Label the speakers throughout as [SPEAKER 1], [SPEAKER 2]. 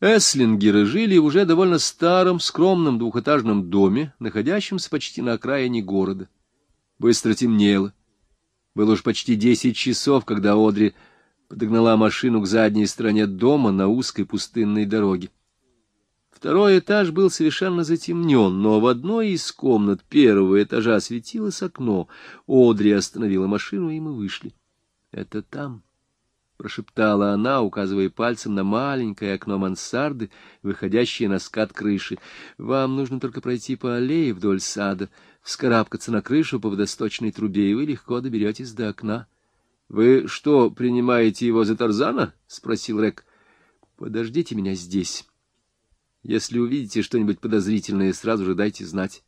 [SPEAKER 1] Эслингеры жили в уже довольно старом, скромном двухэтажном доме, находящемся почти на окраине города. Быстро темнело. Было уж почти десять часов, когда Одри подогнала машину к задней стороне дома на узкой пустынной дороге. Второй этаж был совершенно затемнен, но в одной из комнат первого этажа светилось окно. Одри остановила машину, и мы вышли. — Это там, — прошептала она, указывая пальцем на маленькое окно мансарды, выходящее на скат крыши. — Вам нужно только пройти по аллее вдоль сада, вскарабкаться на крышу по водосточной трубе, и вы легко доберетесь до окна. — Вы что, принимаете его за Тарзана? — спросил Рек. — Подождите меня здесь. Если увидите что-нибудь подозрительное, сразу же дайте знать.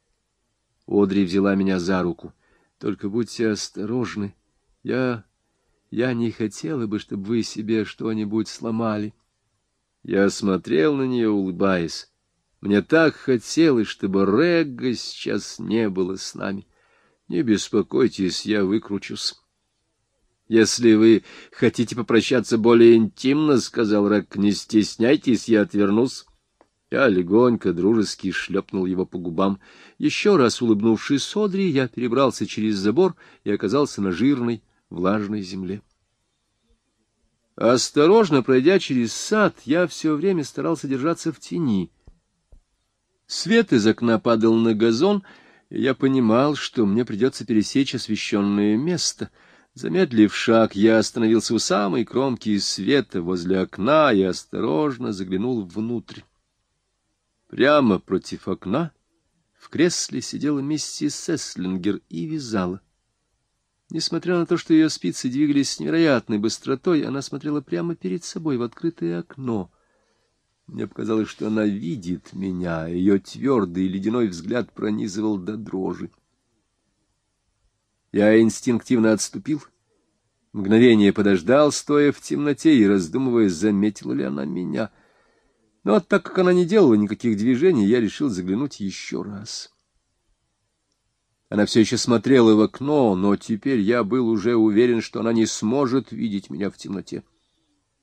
[SPEAKER 1] Одри взяла меня за руку. Только будьте осторожны. Я... я не хотела бы, чтобы вы себе что-нибудь сломали. Я смотрел на нее, улыбаясь. Мне так хотелось, чтобы Регга сейчас не было с нами. Не беспокойтесь, я выкручусь. Если вы хотите попрощаться более интимно, — сказал Рэг, — не стесняйтесь, я отвернусь. Я легонько, дружески шлепнул его по губам. Еще раз улыбнувшись Содри, я перебрался через забор и оказался на жирной, влажной земле. Осторожно пройдя через сад, я все время старался держаться в тени. Свет из окна падал на газон, и я понимал, что мне придется пересечь освещенное место. Замедлив шаг, я остановился у самой кромки света возле окна и осторожно заглянул внутрь. Прямо против окна в кресле сидела миссис Сеслингер и вязала. Несмотря на то, что ее спицы двигались с невероятной быстротой, она смотрела прямо перед собой в открытое окно. Мне показалось, что она видит меня, ее твердый ледяной взгляд пронизывал до дрожи. Я инстинктивно отступил, мгновение подождал, стоя в темноте и раздумывая, заметила ли она меня — но так как она не делала никаких движений, я решил заглянуть еще раз. Она все еще смотрела в окно, но теперь я был уже уверен, что она не сможет видеть меня в темноте.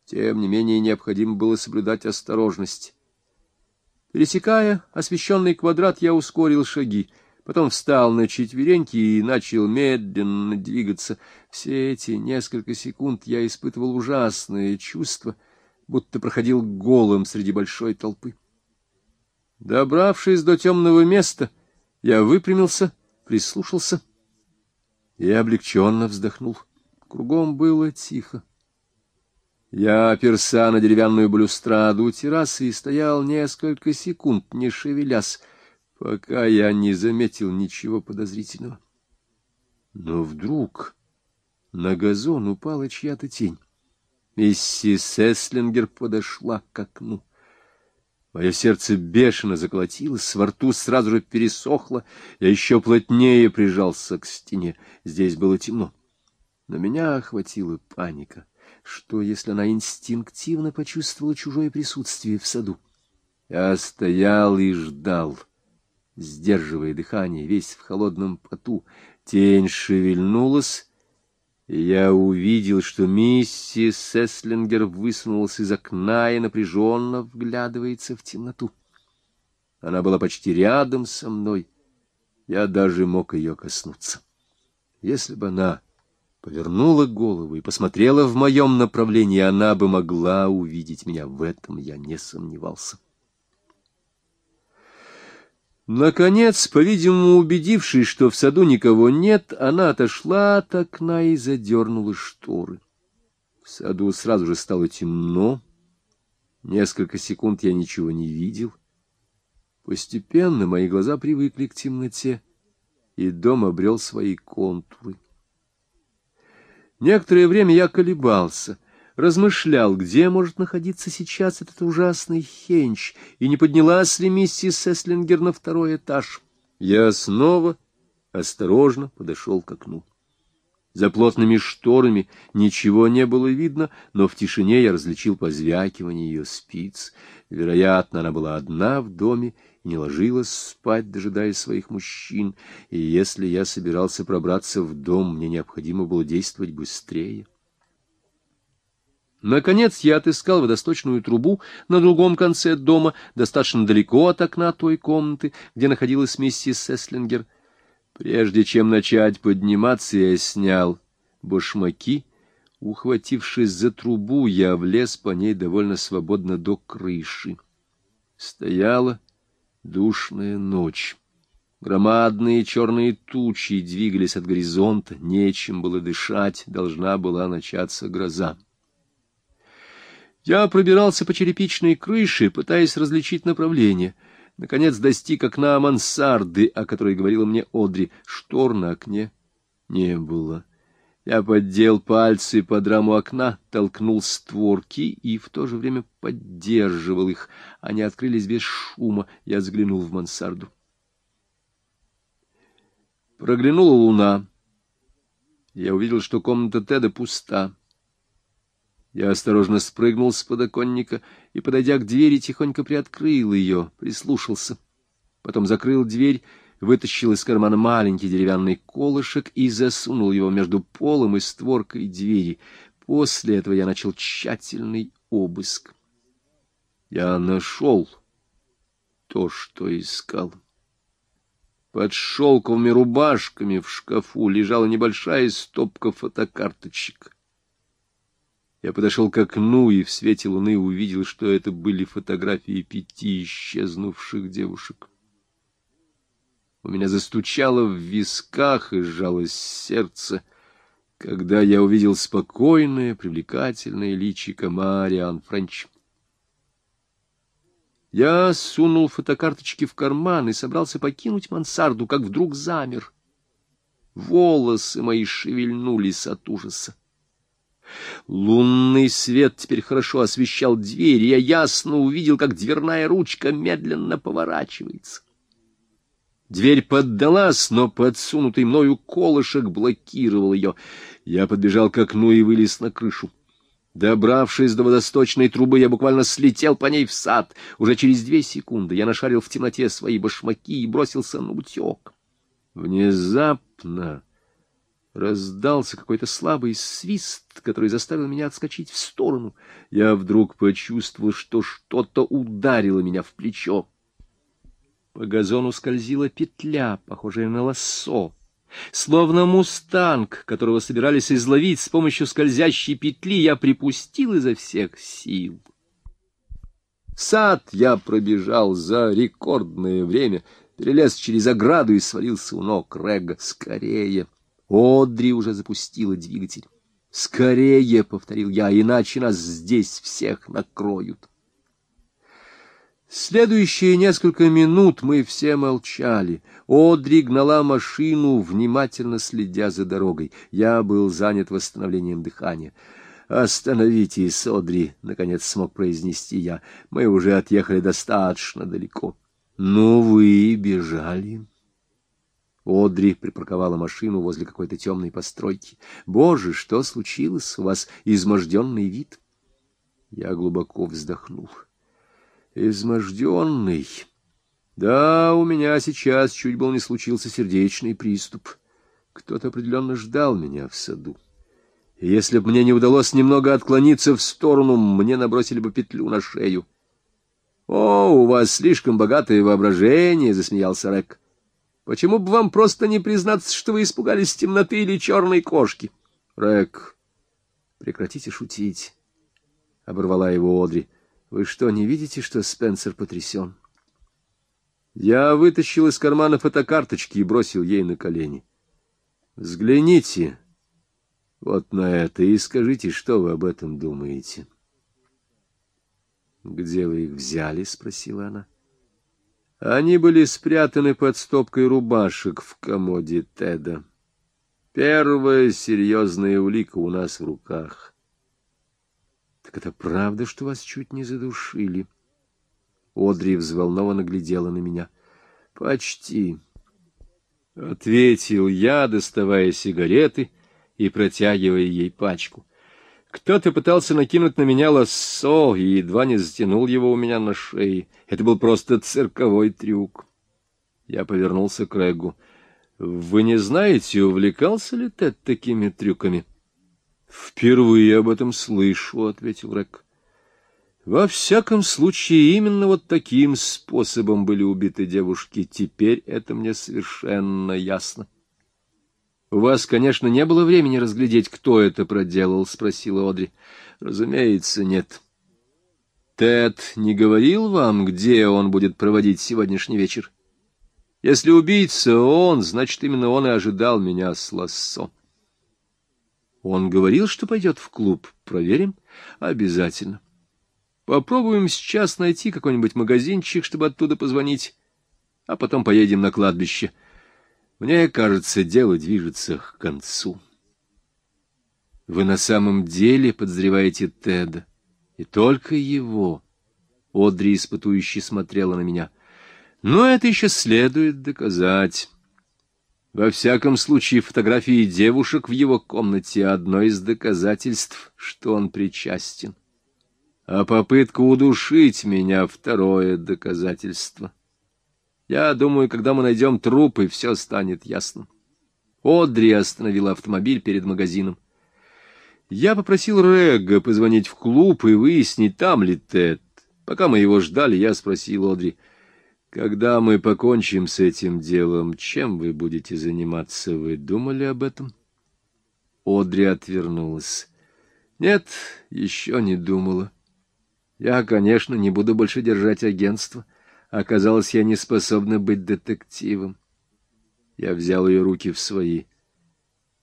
[SPEAKER 1] Тем не менее, необходимо было соблюдать осторожность. Пересекая освещенный квадрат, я ускорил шаги, потом встал на четвереньки и начал медленно двигаться. Все эти несколько секунд я испытывал ужасное чувство — будто проходил голым среди большой толпы. Добравшись до темного места, я выпрямился, прислушался и облегченно вздохнул. Кругом было тихо. Я оперся на деревянную балюстраду террасы и стоял несколько секунд, не шевелясь, пока я не заметил ничего подозрительного. Но вдруг на газон упала чья-то тень. Миссис Эслингер подошла к окну. Мое сердце бешено заколотилось, во рту сразу же пересохло, я еще плотнее прижался к стене. Здесь было темно. Но меня охватила паника. Что, если она инстинктивно почувствовала чужое присутствие в саду? Я стоял и ждал, сдерживая дыхание, весь в холодном поту. Тень шевельнулась, я увидел, что миссис Сеслингер высунулась из окна и напряженно вглядывается в темноту. Она была почти рядом со мной. Я даже мог ее коснуться. Если бы она повернула голову и посмотрела в моем направлении, она бы могла увидеть меня. В этом я не сомневался. Наконец, по-видимому, убедившись, что в саду никого нет, она отошла от окна и задернула шторы. В саду сразу же стало темно. Несколько секунд я ничего не видел. Постепенно мои глаза привыкли к темноте, и дом обрел свои контуры. Некоторое время я колебался — размышлял, где может находиться сейчас этот ужасный хенч, и не поднялась ли миссис Сеслингер на второй этаж. Я снова осторожно подошел к окну. За плотными шторами ничего не было видно, но в тишине я различил позвякивание ее спиц. Вероятно, она была одна в доме и не ложилась спать, дожидаясь своих мужчин, и если я собирался пробраться в дом, мне необходимо было действовать быстрее. Наконец я отыскал водосточную трубу на другом конце дома, достаточно далеко от окна той комнаты, где находилась миссис Сеслингер. Прежде чем начать подниматься, я снял башмаки. Ухватившись за трубу, я влез по ней довольно свободно до крыши. Стояла душная ночь. Громадные черные тучи двигались от горизонта, нечем было дышать, должна была начаться гроза. Я пробирался по черепичной крыше, пытаясь различить направление. Наконец достиг окна мансарды, о которой говорила мне Одри. Штор на окне не было. Я поддел пальцы под раму окна, толкнул створки и в то же время поддерживал их. Они открылись без шума. Я взглянул в мансарду. Проглянула луна. Я увидел, что комната Теда пуста. Я осторожно спрыгнул с подоконника и, подойдя к двери, тихонько приоткрыл ее, прислушался. Потом закрыл дверь, вытащил из кармана маленький деревянный колышек и засунул его между полом и створкой двери. После этого я начал тщательный обыск. Я нашел то, что искал. Под шелковыми рубашками в шкафу лежала небольшая стопка фотокарточек. Я подошел к окну и в свете луны увидел, что это были фотографии пяти исчезнувших девушек. У меня застучало в висках и сжалось сердце, когда я увидел спокойное, привлекательное личико Мариан Френч. Я сунул фотокарточки в карман и собрался покинуть мансарду, как вдруг замер. Волосы мои шевельнулись от ужаса. Лунный свет теперь хорошо освещал дверь, я ясно увидел, как дверная ручка медленно поворачивается. Дверь поддалась, но подсунутый мною колышек блокировал ее. Я подбежал к окну и вылез на крышу. Добравшись до водосточной трубы, я буквально слетел по ней в сад. Уже через две секунды я нашарил в темноте свои башмаки и бросился на утек. Внезапно раздался какой-то слабый свист, который заставил меня отскочить в сторону. Я вдруг почувствовал, что что-то ударило меня в плечо. По газону скользила петля, похожая на лассо. Словно мустанг, которого собирались изловить с помощью скользящей петли, я припустил изо всех сил. Сад я пробежал за рекордное время, перелез через ограду и свалился у ног Рега. Скорее! Одри уже запустила двигатель. «Скорее!» — повторил я, — «иначе нас здесь всех накроют». Следующие несколько минут мы все молчали. Одри гнала машину, внимательно следя за дорогой. Я был занят восстановлением дыхания. «Остановитесь, Одри!» — наконец смог произнести я. «Мы уже отъехали достаточно далеко». «Ну, вы бежали». Одри припарковала машину возле какой-то темной постройки. «Боже, что случилось? У вас изможденный вид?» Я глубоко вздохнул. «Изможденный? Да, у меня сейчас чуть было не случился сердечный приступ. Кто-то определенно ждал меня в саду. И если бы мне не удалось немного отклониться в сторону, мне набросили бы петлю на шею». «О, у вас слишком богатое воображение!» — засмеялся Рек. Почему бы вам просто не признаться, что вы испугались темноты или черной кошки? — Рэк, прекратите шутить, — оборвала его Одри. — Вы что, не видите, что Спенсер потрясен? Я вытащил из кармана фотокарточки и бросил ей на колени. — Взгляните вот на это и скажите, что вы об этом думаете. — Где вы их взяли? — спросила она. — они были спрятаны под стопкой рубашек в комоде Теда. Первая серьезная улика у нас в руках. Так это правда, что вас чуть не задушили? Одри взволнованно глядела на меня. Почти. Ответил я, доставая сигареты и протягивая ей пачку. Кто-то пытался накинуть на меня лассо и едва не затянул его у меня на шее. Это был просто цирковой трюк. Я повернулся к Рэгу. «Вы не знаете, увлекался ли Тед такими трюками?» — Впервые об этом слышу, — ответил Рек. — Во всяком случае, именно вот таким способом были убиты девушки. Теперь это мне совершенно ясно. — У вас, конечно, не было времени разглядеть, кто это проделал, — спросила Одри. — Разумеется, нет. — Тед не говорил вам, где он будет проводить сегодняшний вечер? Если убийца он, значит, именно он и ожидал меня с лассо. Он говорил, что пойдет в клуб. Проверим? Обязательно. Попробуем сейчас найти какой-нибудь магазинчик, чтобы оттуда позвонить, а потом поедем на кладбище. Мне кажется, дело движется к концу. Вы на самом деле подозреваете Теда, и только его. Одри испытующе смотрела на меня. Но это еще следует доказать. Во всяком случае, фотографии девушек в его комнате — одно из доказательств, что он причастен. А попытка удушить меня — второе доказательство. Я думаю, когда мы найдем трупы, все станет ясно. Одри остановила автомобиль перед магазином. Я попросил Регга позвонить в клуб и выяснить, там ли Тед. Пока мы его ждали, я спросил Одри — когда мы покончим с этим делом, чем вы будете заниматься? Вы думали об этом? Одри отвернулась. Нет, еще не думала. Я, конечно, не буду больше держать агентство. Оказалось, я не способна быть детективом. Я взял ее руки в свои.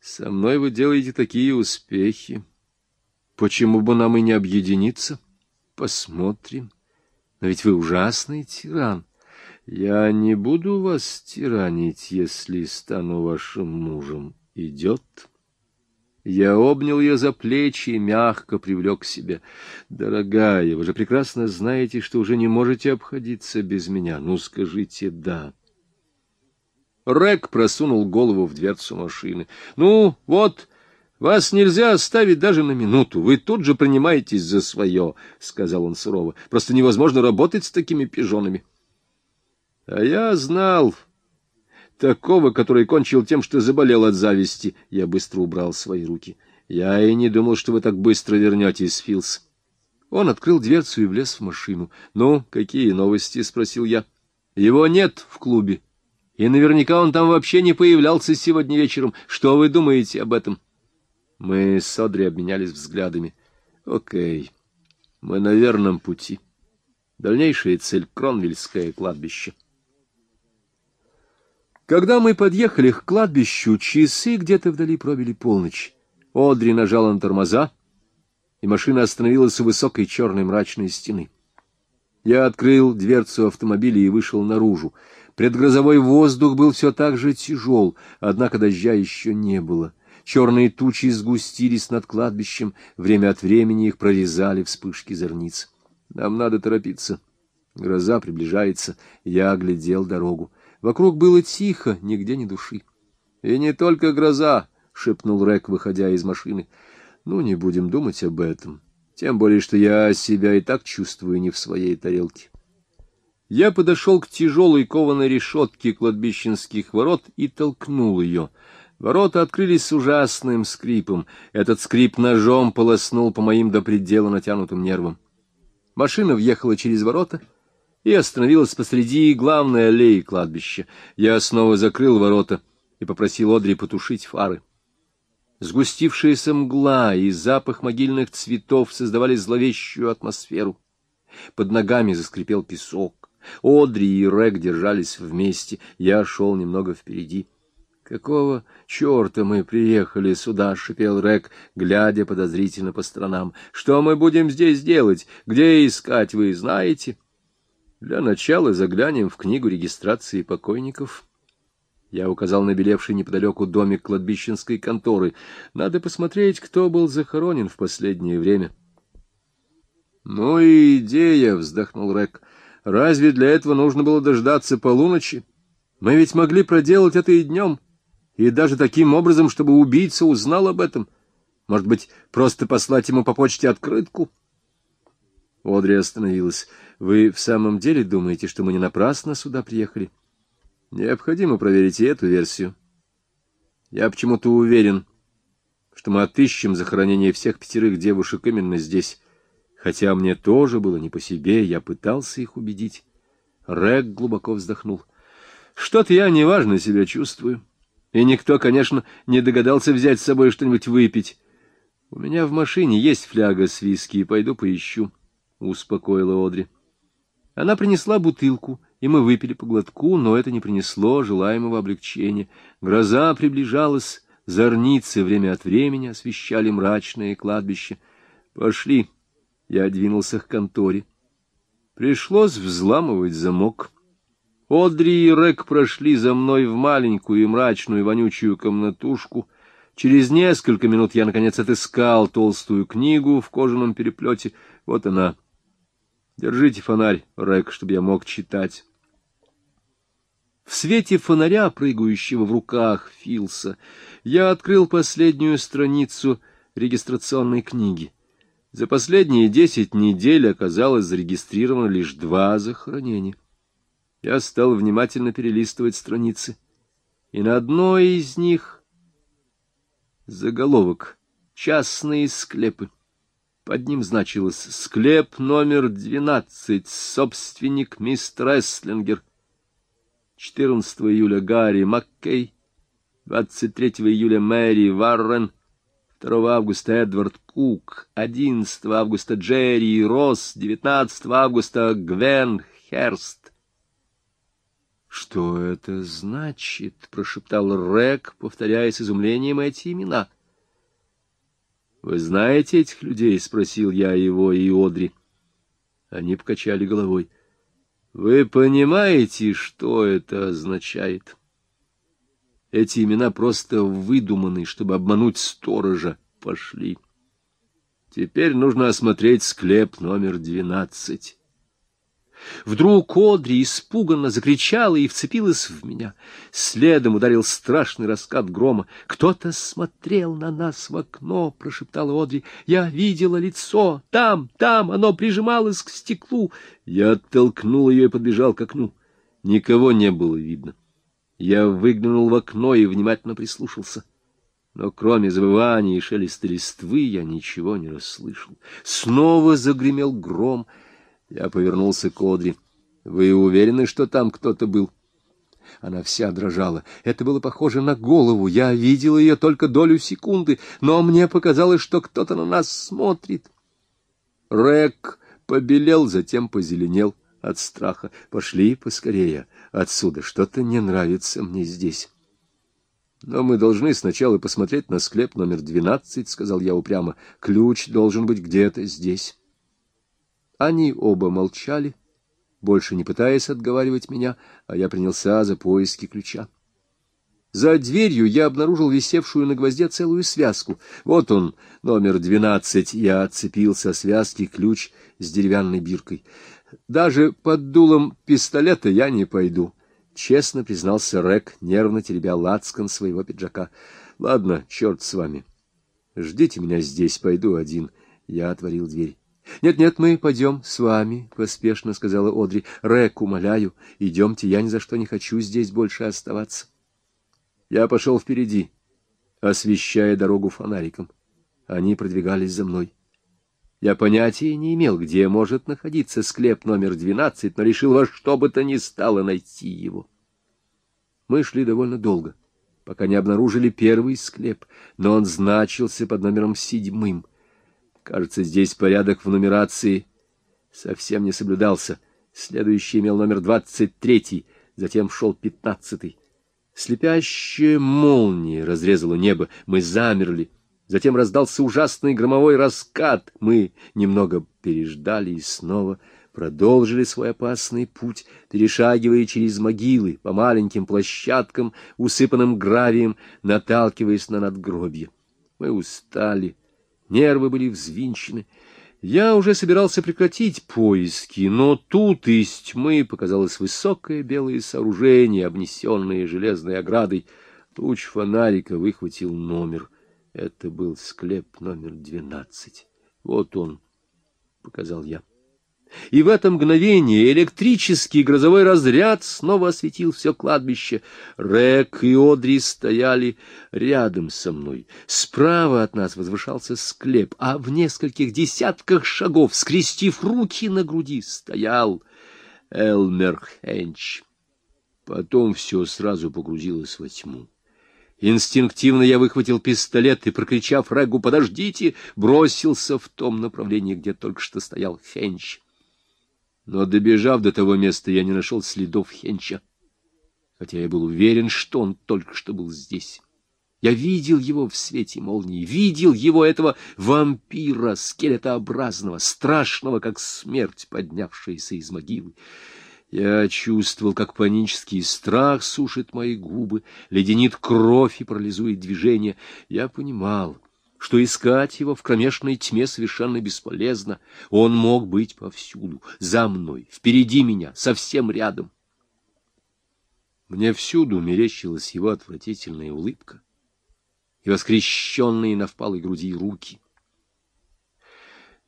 [SPEAKER 1] Со мной вы делаете такие успехи. Почему бы нам и не объединиться? Посмотрим. Но ведь вы ужасный тиран. Я не буду вас тиранить, если стану вашим мужем. Идет? Я обнял ее за плечи и мягко привлек к себе. Дорогая, вы же прекрасно знаете, что уже не можете обходиться без меня. Ну, скажите «да». Рек просунул голову в дверцу машины. «Ну, вот, вас нельзя оставить даже на минуту. Вы тут же принимаетесь за свое», — сказал он сурово. «Просто невозможно работать с такими пижонами». А я знал такого, который кончил тем, что заболел от зависти. Я быстро убрал свои руки. Я и не думал, что вы так быстро вернетесь, Филс. Он открыл дверцу и влез в машину. — Ну, какие новости? — спросил я. — Его нет в клубе. И наверняка он там вообще не появлялся сегодня вечером. Что вы думаете об этом? Мы с Одри обменялись взглядами. — Окей, мы на верном пути. Дальнейшая цель — Кронвильское кладбище. — когда мы подъехали к кладбищу, часы где-то вдали пробили полночь. Одри нажала на тормоза, и машина остановилась у высокой черной мрачной стены. Я открыл дверцу автомобиля и вышел наружу. Предгрозовой воздух был все так же тяжел, однако дождя еще не было. Черные тучи сгустились над кладбищем, время от времени их прорезали вспышки зорниц. Нам надо торопиться. Гроза приближается, я оглядел дорогу. Вокруг было тихо, нигде ни души. — И не только гроза, — шепнул Рек, выходя из машины. — Ну, не будем думать об этом. Тем более, что я себя и так чувствую не в своей тарелке. Я подошел к тяжелой кованой решетке кладбищенских ворот и толкнул ее. Ворота открылись с ужасным скрипом. Этот скрип ножом полоснул по моим до предела натянутым нервам. Машина въехала через ворота — и остановилась посреди главной аллеи кладбища. Я снова закрыл ворота и попросил Одри потушить фары. Сгустившаяся мгла и запах могильных цветов создавали зловещую атмосферу. Под ногами заскрипел песок. Одри и Рэг держались вместе, я шел немного впереди. — Какого черта мы приехали сюда? — шипел Рэг, глядя подозрительно по сторонам. — Что мы будем здесь делать? Где искать, вы знаете? — для начала заглянем в книгу регистрации покойников. Я указал на белевший неподалеку домик кладбищенской конторы. Надо посмотреть, кто был захоронен в последнее время. — Ну и идея, — вздохнул Рек. — Разве для этого нужно было дождаться полуночи? Мы ведь могли проделать это и днем, и даже таким образом, чтобы убийца узнал об этом. Может быть, просто послать ему по почте открытку? Одри остановилась. Вы в самом деле думаете, что мы не напрасно сюда приехали? Необходимо проверить и эту версию. Я почему-то уверен, что мы отыщем захоронение всех пятерых девушек именно здесь. Хотя мне тоже было не по себе, я пытался их убедить. Рэг глубоко вздохнул. Что-то я неважно себя чувствую. И никто, конечно, не догадался взять с собой что-нибудь выпить. У меня в машине есть фляга с виски, пойду поищу, — успокоила Одри. Она принесла бутылку, и мы выпили по глотку, но это не принесло желаемого облегчения. Гроза приближалась, зорницы время от времени освещали мрачное кладбище. «Пошли!» Я двинулся к конторе. Пришлось взламывать замок. Одри и Рек прошли за мной в маленькую и мрачную вонючую комнатушку. Через несколько минут я, наконец, отыскал толстую книгу в кожаном переплете. Вот она. Держите фонарь, Рек, чтобы я мог читать. В свете фонаря, прыгающего в руках Филса, я открыл последнюю страницу регистрационной книги. За последние десять недель оказалось зарегистрировано лишь два захоронения. Я стал внимательно перелистывать страницы, и на одной из них заголовок «Частные склепы». Под ним значилось «Склеп номер двенадцать, собственник мистер Эслингер». 14 июля Гарри Маккей, 23 июля Мэри Варрен, 2 августа Эдвард Кук, 11 августа Джерри Росс, 19 августа Гвен Херст. «Что это значит?» — прошептал Рек, повторяя с изумлением эти имена. «Вы знаете этих людей?» — спросил я его и Одри. Они покачали головой. «Вы понимаете, что это означает?» Эти имена просто выдуманы, чтобы обмануть сторожа. Пошли. Теперь нужно осмотреть склеп номер двенадцать. Вдруг Одри испуганно закричала и вцепилась в меня. Следом ударил страшный раскат грома. «Кто-то смотрел на нас в окно», — прошептала Одри. «Я видела лицо. Там, там, оно прижималось к стеклу». Я оттолкнул ее и подбежал к окну. Никого не было видно. Я выглянул в окно и внимательно прислушался. Но кроме завывания и шелеста листвы я ничего не расслышал. Снова загремел гром. Я повернулся к Одри. — Вы уверены, что там кто-то был? Она вся дрожала. Это было похоже на голову. Я видел ее только долю секунды, но мне показалось, что кто-то на нас смотрит. Рек побелел, затем позеленел от страха. Пошли поскорее отсюда. Что-то не нравится мне здесь. Но мы должны сначала посмотреть на склеп номер двенадцать, — сказал я упрямо. Ключ должен быть где-то здесь. Они оба молчали, больше не пытаясь отговаривать меня, а я принялся за поиски ключа. За дверью я обнаружил висевшую на гвозде целую связку. Вот он, номер двенадцать. Я отцепил со связки ключ с деревянной биркой. Даже под дулом пистолета я не пойду, — честно признался Рек, нервно теребя лацкан своего пиджака. — Ладно, черт с вами. Ждите меня здесь, пойду один. Я отворил дверь. «Нет, — Нет-нет, мы пойдем с вами, — поспешно сказала Одри. — Рек, умоляю, идемте, я ни за что не хочу здесь больше оставаться. Я пошел впереди, освещая дорогу фонариком. Они продвигались за мной. Я понятия не имел, где может находиться склеп номер двенадцать, но решил во что бы то ни стало найти его. Мы шли довольно долго, пока не обнаружили первый склеп, но он значился под номером седьмым. Кажется, здесь порядок в нумерации совсем не соблюдался. Следующий имел номер двадцать третий, затем шел пятнадцатый. Слепящая молния разрезала небо, мы замерли. Затем раздался ужасный громовой раскат. Мы немного переждали и снова продолжили свой опасный путь, перешагивая через могилы по маленьким площадкам, усыпанным гравием, наталкиваясь на надгробье. Мы устали, нервы были взвинчены. Я уже собирался прекратить поиски, но тут из тьмы показалось высокое белое сооружение, обнесенное железной оградой. Луч фонарика выхватил номер — это был склеп номер двенадцать. Вот он, — показал я. И в это мгновение электрический грозовой разряд снова осветил все кладбище. Рек и Одри стояли рядом со мной. Справа от нас возвышался склеп, а в нескольких десятках шагов, скрестив руки на груди, стоял Элмер Хенч. Потом все сразу погрузилось во тьму. Инстинктивно я выхватил пистолет и, прокричав Регу «Подождите!», бросился в том направлении, где только что стоял Хенч. Но, добежав до того места, я не нашел следов Хенча, хотя я был уверен, что он только что был здесь. Я видел его в свете молнии, видел его, этого вампира, скелетообразного, страшного, как смерть, поднявшаяся из могилы. Я чувствовал, как панический страх сушит мои губы, леденит кровь и парализует движение. Я понимал, что искать его в кромешной тьме совершенно бесполезно. Он мог быть повсюду, за мной, впереди меня, совсем рядом. Мне всюду мерещилась его отвратительная улыбка и воскрещенные на впалой груди руки.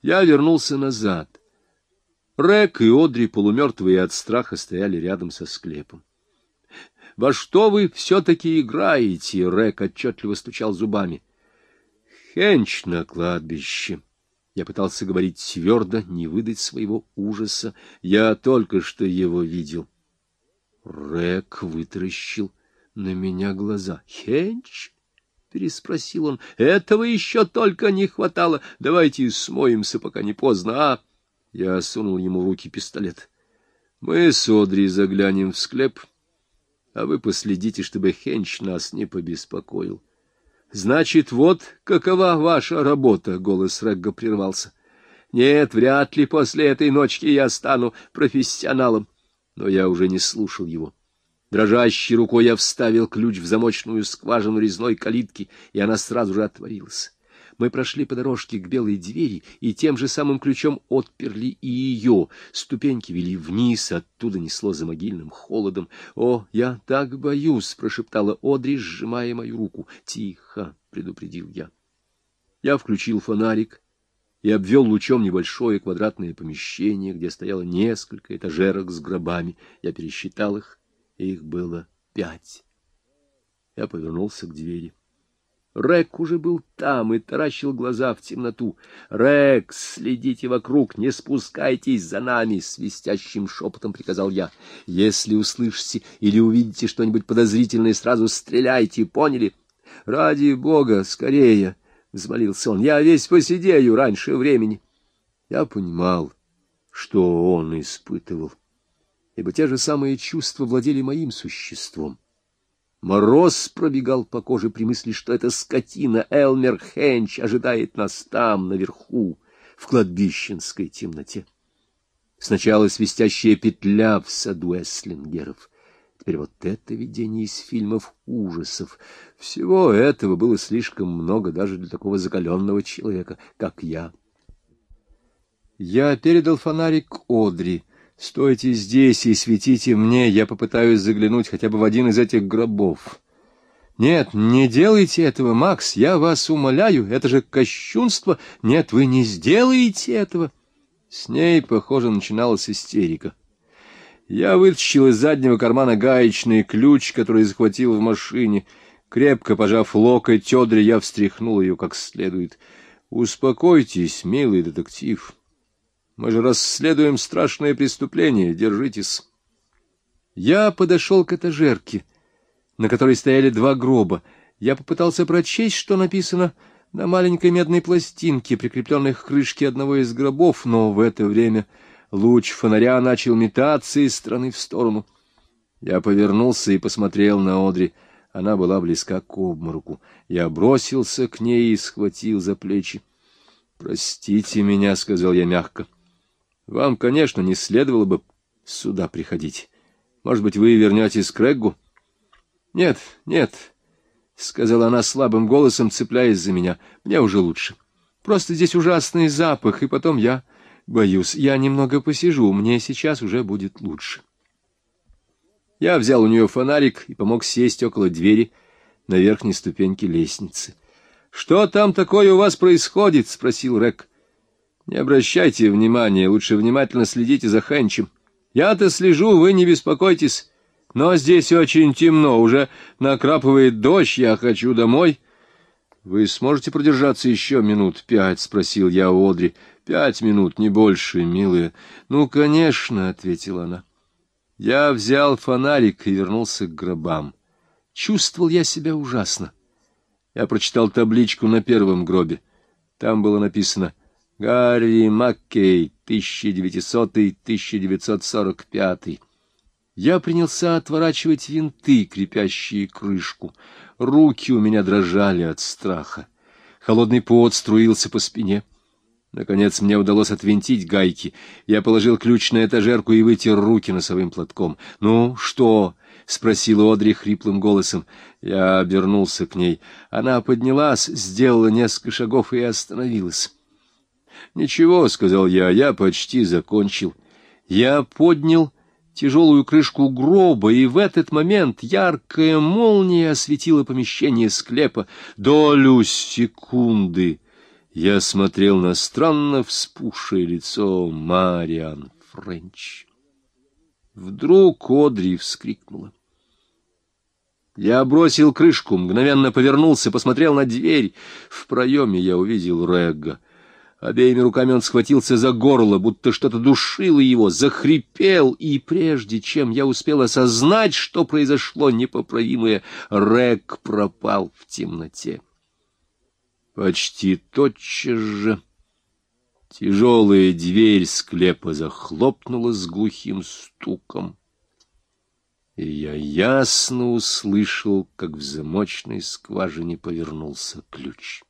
[SPEAKER 1] Я вернулся назад — Рек и Одри, полумертвые от страха, стояли рядом со склепом. — Во что вы все-таки играете? — Рек отчетливо стучал зубами. — Хенч на кладбище. Я пытался говорить твердо, не выдать своего ужаса. Я только что его видел. Рек вытаращил на меня глаза. — Хенч? — переспросил он. — Этого еще только не хватало. Давайте смоемся, пока не поздно, а? Я сунул ему в руки пистолет. Мы с Одри заглянем в склеп, а вы последите, чтобы Хенч нас не побеспокоил. Значит, вот какова ваша работа, — голос Регга прервался. Нет, вряд ли после этой ночки я стану профессионалом. Но я уже не слушал его. Дрожащей рукой я вставил ключ в замочную скважину резной калитки, и она сразу же отворилась. Мы прошли по дорожке к белой двери и тем же самым ключом отперли и ее. Ступеньки вели вниз, оттуда несло за могильным холодом. — О, я так боюсь! — прошептала Одри, сжимая мою руку. — Тихо! — предупредил я. Я включил фонарик и обвел лучом небольшое квадратное помещение, где стояло несколько этажерок с гробами. Я пересчитал их, и их было пять. Я повернулся к двери. Рек уже был там и таращил глаза в темноту. «Рек, следите вокруг, не спускайтесь за нами!» — свистящим шепотом приказал я. «Если услышите или увидите что-нибудь подозрительное, сразу стреляйте, поняли?» «Ради бога, скорее!» — взмолился он. «Я весь посидею раньше времени». Я понимал, что он испытывал, ибо те же самые чувства владели моим существом. Мороз пробегал по коже при мысли, что эта скотина Элмер Хенч ожидает нас там, наверху, в кладбищенской темноте. Сначала свистящая петля в саду Эслингеров. Теперь вот это видение из фильмов ужасов. Всего этого было слишком много даже для такого закаленного человека, как я. Я передал фонарик Одри — Стойте здесь и светите мне, я попытаюсь заглянуть хотя бы в один из этих гробов. Нет, не делайте этого, Макс, я вас умоляю, это же кощунство. Нет, вы не сделаете этого. С ней, похоже, начиналась истерика. Я вытащил из заднего кармана гаечный ключ, который захватил в машине. Крепко пожав локоть Тёдре, я встряхнул ее как следует. «Успокойтесь, милый детектив». Мы же расследуем страшное преступление. Держитесь. Я подошел к этажерке, на которой стояли два гроба. Я попытался прочесть, что написано на маленькой медной пластинке, прикрепленной к крышке одного из гробов, но в это время луч фонаря начал метаться из стороны в сторону. Я повернулся и посмотрел на Одри. Она была близка к обмороку. Я бросился к ней и схватил за плечи. — Простите меня, — сказал я мягко. — вам, конечно, не следовало бы сюда приходить. Может быть, вы вернетесь к Реггу? — Нет, нет, — сказала она слабым голосом, цепляясь за меня. — Мне уже лучше. Просто здесь ужасный запах, и потом я боюсь. Я немного посижу, мне сейчас уже будет лучше. Я взял у нее фонарик и помог сесть около двери на верхней ступеньке лестницы. — Что там такое у вас происходит? — спросил Рек. Не обращайте внимания, лучше внимательно следите за Хенчем. Я-то слежу, вы не беспокойтесь. Но здесь очень темно, уже накрапывает дождь, я хочу домой. — Вы сможете продержаться еще минут пять? — спросил я у Одри. — Пять минут, не больше, милая. — Ну, конечно, — ответила она. Я взял фонарик и вернулся к гробам. Чувствовал я себя ужасно. Я прочитал табличку на первом гробе. Там было написано «Гарри Маккей, 1900-1945». Я принялся отворачивать винты, крепящие крышку. Руки у меня дрожали от страха. Холодный пот струился по спине. Наконец мне удалось отвинтить гайки. Я положил ключ на этажерку и вытер руки носовым платком. «Ну, что?» — спросила Одри хриплым голосом. Я обернулся к ней. Она поднялась, сделала несколько шагов и остановилась. «Ничего», — сказал я, — «я почти закончил». Я поднял тяжелую крышку гроба, и в этот момент яркая молния осветила помещение склепа. Долю секунды я смотрел на странно вспухшее лицо Мариан Френч. Вдруг Одри вскрикнула. Я бросил крышку, мгновенно повернулся, посмотрел на дверь. В проеме я увидел Регга. Обеими руками он схватился за горло, будто что-то душило его, захрипел, и прежде чем я успел осознать, что произошло непоправимое, Рэг пропал в темноте. Почти тотчас же тяжелая дверь склепа захлопнула с глухим стуком, и я ясно услышал, как в замочной скважине повернулся ключ.